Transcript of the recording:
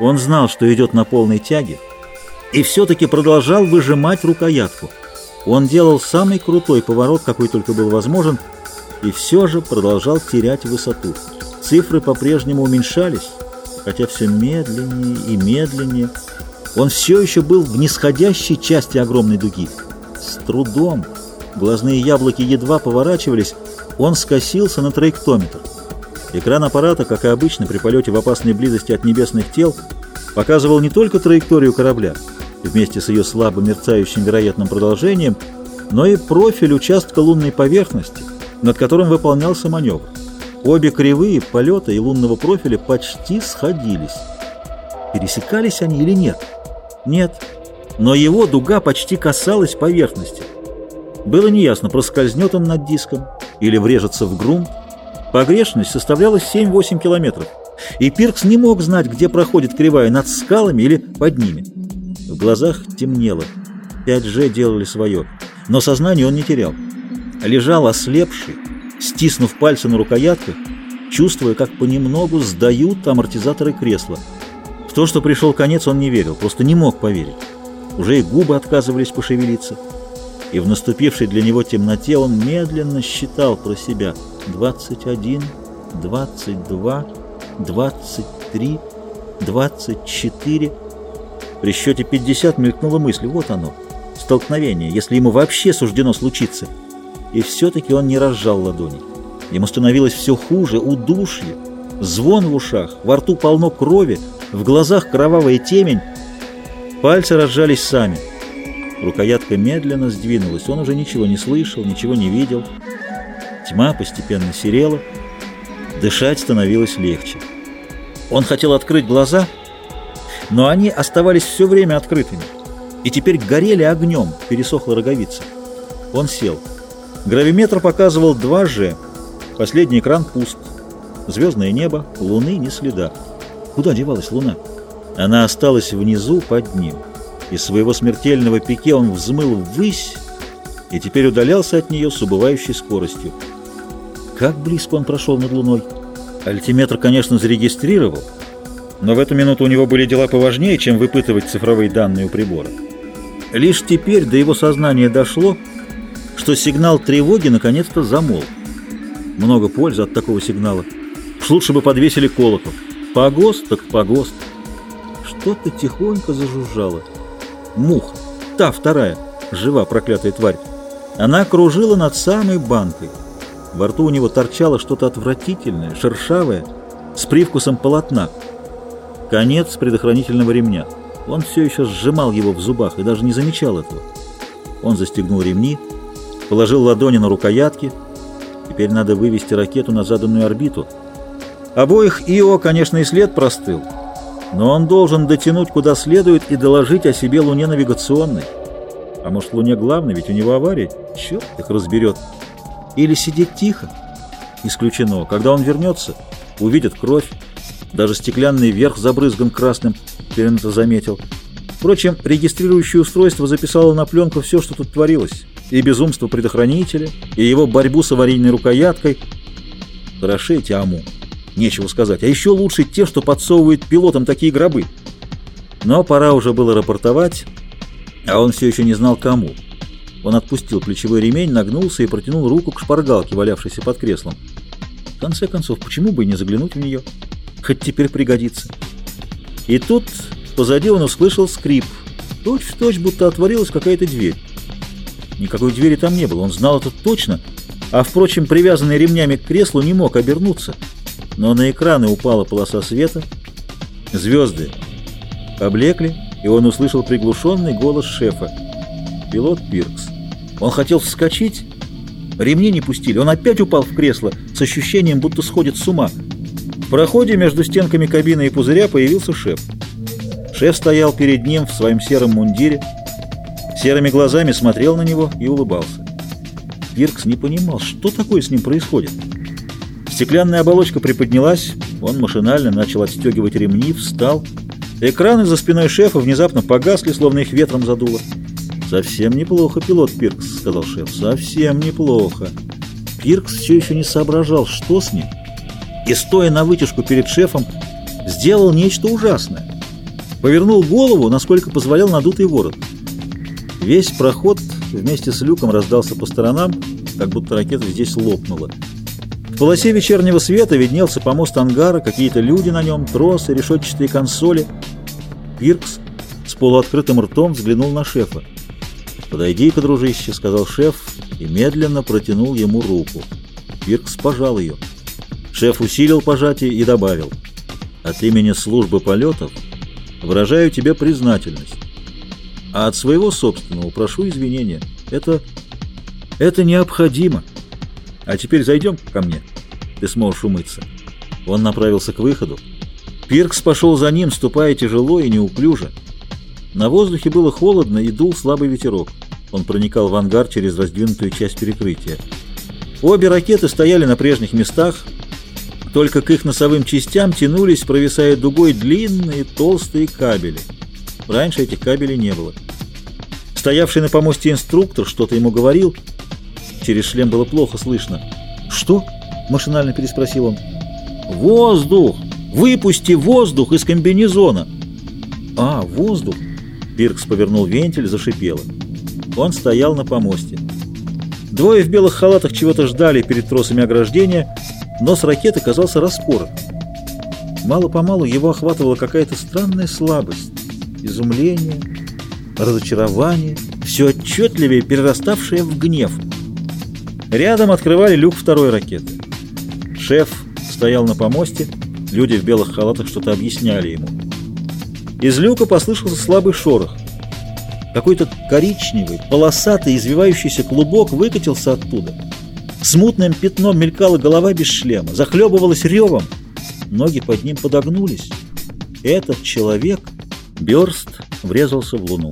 Он знал, что идет на полной тяге, и все-таки продолжал выжимать рукоятку. Он делал самый крутой поворот, какой только был возможен, и все же продолжал терять высоту. Цифры по-прежнему уменьшались, хотя все медленнее и медленнее. Он все еще был в нисходящей части огромной дуги. С трудом, глазные яблоки едва поворачивались, он скосился на траектометр. Экран аппарата, как и обычно при полете в опасной близости от небесных тел, показывал не только траекторию корабля, вместе с ее слабо мерцающим вероятным продолжением, но и профиль участка лунной поверхности, над которым выполнялся маневр. Обе кривые полета и лунного профиля почти сходились. Пересекались они или нет? Нет. Но его дуга почти касалась поверхности. Было неясно, проскользнет он над диском или врежется в грунт. Погрешность составляла 7-8 километров, и Пиркс не мог знать, где проходит кривая, над скалами или под ними. В глазах темнело. 5G делали свое, но сознание он не терял. Лежал ослепший, стиснув пальцы на рукоятках, чувствуя, как понемногу сдают амортизаторы кресла. В то, что пришел конец, он не верил, просто не мог поверить. Уже и губы отказывались пошевелиться. И в наступившей для него темноте он медленно считал про себя – 21, 22, 23, 24. При счете 50 мелькнула мысль, вот оно, столкновение, если ему вообще суждено случиться. И все-таки он не разжал ладони. Ему становилось все хуже, удушье, звон в ушах, во рту полно крови, в глазах кровавая темень. Пальцы разжались сами. Рукоятка медленно сдвинулась, он уже ничего не слышал, ничего не видел. Тьма постепенно серела, дышать становилось легче. Он хотел открыть глаза, но они оставались все время открытыми, и теперь горели огнем, пересохла роговица. Он сел. Гравиметр показывал 2G, последний экран пуст. Звездное небо, луны ни следа. Куда девалась луна? Она осталась внизу под ним. Из своего смертельного пике он взмыл ввысь и теперь удалялся от нее с убывающей скоростью. Как близко он прошел над Луной? Альтиметр, конечно, зарегистрировал, но в эту минуту у него были дела поважнее, чем выпытывать цифровые данные у прибора. Лишь теперь до его сознания дошло, что сигнал тревоги наконец-то замолк. Много пользы от такого сигнала. Лучше бы подвесили колокол. Погост так погост. Что-то тихонько зажужжало. Муха. Та вторая. Жива проклятая тварь. Она кружила над самой банкой. Во рту у него торчало что-то отвратительное, шершавое, с привкусом полотна. Конец предохранительного ремня. Он все еще сжимал его в зубах и даже не замечал этого. Он застегнул ремни, положил ладони на рукоятки. Теперь надо вывести ракету на заданную орбиту. Обоих ИО, конечно, и след простыл, но он должен дотянуть куда следует и доложить о себе Луне навигационной. А может, Луне главной, ведь у него авария? Черт их разберет. Или сидеть тихо? Исключено. Когда он вернется, увидит кровь. Даже стеклянный верх забрызган красным, Перин это заметил. Впрочем, регистрирующее устройство записало на пленку все, что тут творилось. И безумство предохранителя, и его борьбу с аварийной рукояткой. Хороши эти АМУ. Нечего сказать. А еще лучше те, что подсовывают пилотам такие гробы. Но пора уже было рапортовать, а он все еще не знал кому. Он отпустил плечевой ремень, нагнулся и протянул руку к шпаргалке, валявшейся под креслом. В конце концов, почему бы и не заглянуть в нее? Хоть теперь пригодится. И тут позади он услышал скрип. Точь в точь, будто отворилась какая-то дверь. Никакой двери там не было, он знал это точно, а, впрочем, привязанный ремнями к креслу не мог обернуться. Но на экраны упала полоса света. Звезды поблекли, и он услышал приглушенный голос шефа. Пилот Пиркс. Он хотел вскочить, ремни не пустили. Он опять упал в кресло с ощущением, будто сходит с ума. В проходе между стенками кабины и пузыря появился шеф. Шеф стоял перед ним в своем сером мундире, серыми глазами смотрел на него и улыбался. Пиркс не понимал, что такое с ним происходит. Стеклянная оболочка приподнялась, он машинально начал отстегивать ремни, встал. Экраны за спиной шефа внезапно погасли, словно их ветром задуло. «Совсем неплохо, пилот Пиркс», — сказал шеф. «Совсем неплохо». Пиркс все еще не соображал, что с ним, и, стоя на вытяжку перед шефом, сделал нечто ужасное. Повернул голову, насколько позволял надутый ворот. Весь проход вместе с люком раздался по сторонам, как будто ракета здесь лопнула. В полосе вечернего света виднелся помост ангара, какие-то люди на нем, тросы, решетчатые консоли. Пиркс с полуоткрытым ртом взглянул на шефа. «Подойди-ка, дружище», — сказал шеф и медленно протянул ему руку. Пиркс пожал ее. Шеф усилил пожатие и добавил. «От имени службы полетов выражаю тебе признательность. А от своего собственного прошу извинения. Это... это необходимо. А теперь зайдем ко мне. Ты сможешь умыться». Он направился к выходу. Пиркс пошел за ним, ступая тяжело и неуклюже. На воздухе было холодно и дул слабый ветерок. Он проникал в ангар через раздвинутую часть перекрытия. Обе ракеты стояли на прежних местах, только к их носовым частям тянулись, провисая дугой, длинные толстые кабели. Раньше этих кабелей не было. Стоявший на помосте инструктор что-то ему говорил. Через шлем было плохо слышно. «Что?» – машинально переспросил он. «Воздух! Выпусти воздух из комбинезона!» «А, воздух!» Пиркс повернул вентиль, зашипело. Он стоял на помосте. Двое в белых халатах чего-то ждали перед тросами ограждения, нос ракеты казался распорот. Мало-помалу его охватывала какая-то странная слабость, изумление, разочарование, все отчетливее перераставшее в гнев. Рядом открывали люк второй ракеты. Шеф стоял на помосте, люди в белых халатах что-то объясняли ему. Из люка послышался слабый шорох. Какой-то коричневый, полосатый, извивающийся клубок выкатился оттуда. Смутным пятном мелькала голова без шлема, захлебывалась ревом. Ноги под ним подогнулись. Этот человек, Бёрст, врезался в луну.